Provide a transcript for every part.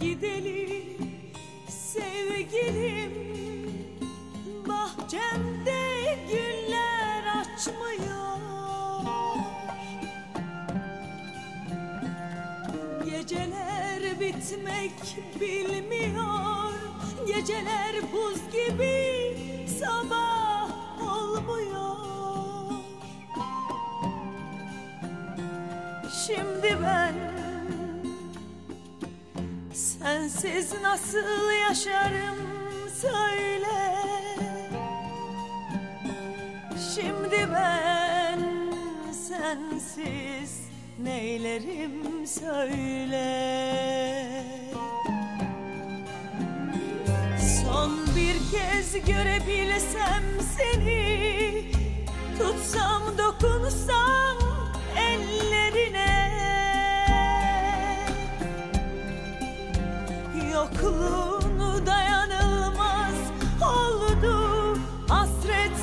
gidelim sevgilim. Bahçemde güller açmıyor. Geceler bitmek bilmiyor. Geceler buz gibi sabah sensiz nasıl yaşarım söyle. Şimdi ben sensiz neylerim söyle. Son bir kez görebilsem seni Tutsam dokunsam Yokluğunu dayanılmaz oldu. Hasret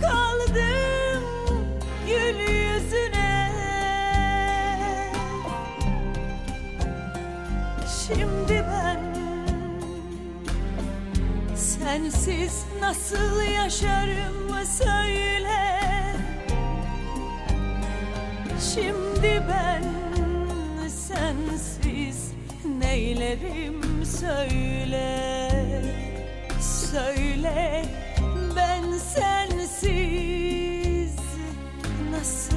kaldım gül yüzüne. Şimdi ben sensiz nasıl yaşarım söyle. Şimdi ben neylerim söyle Söyle. Ben sensiz nasıl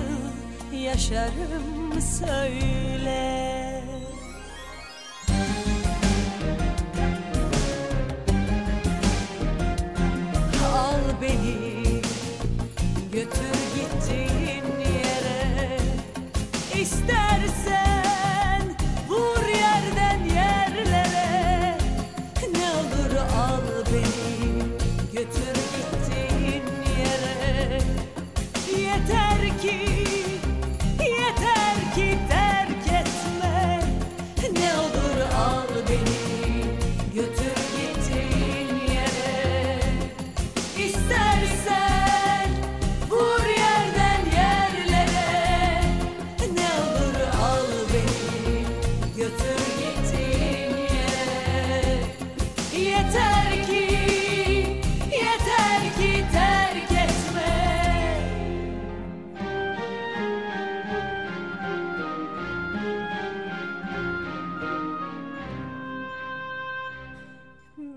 yaşarım? Söyle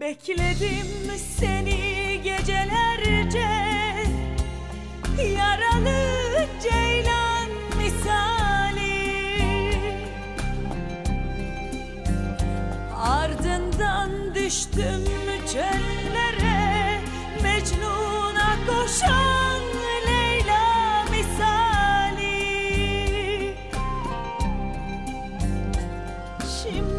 Bekledim seni gecelerce. Yaralı ceylan misali. Ardından düştüm çöllere. Mecnun'a koşan Leyla misali. Şimdi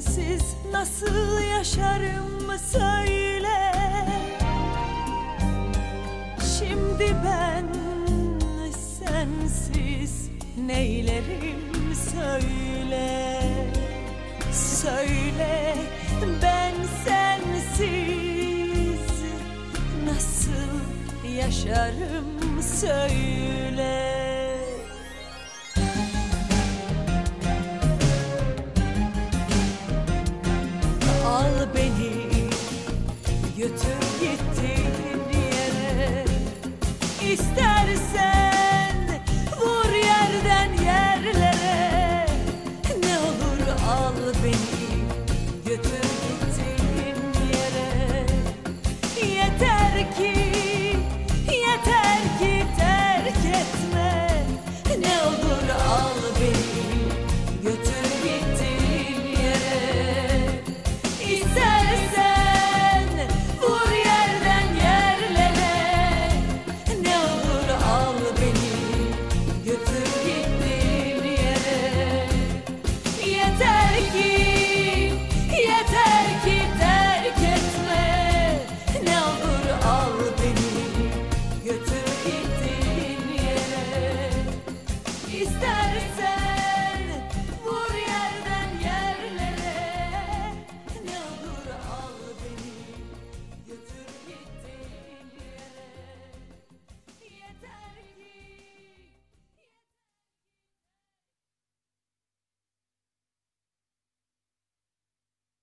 Sensiz nasıl yaşarım söyle. Şimdi ben sensiz neylerim söyle. Söyle ben sensiz nasıl yaşarım söyle celebrate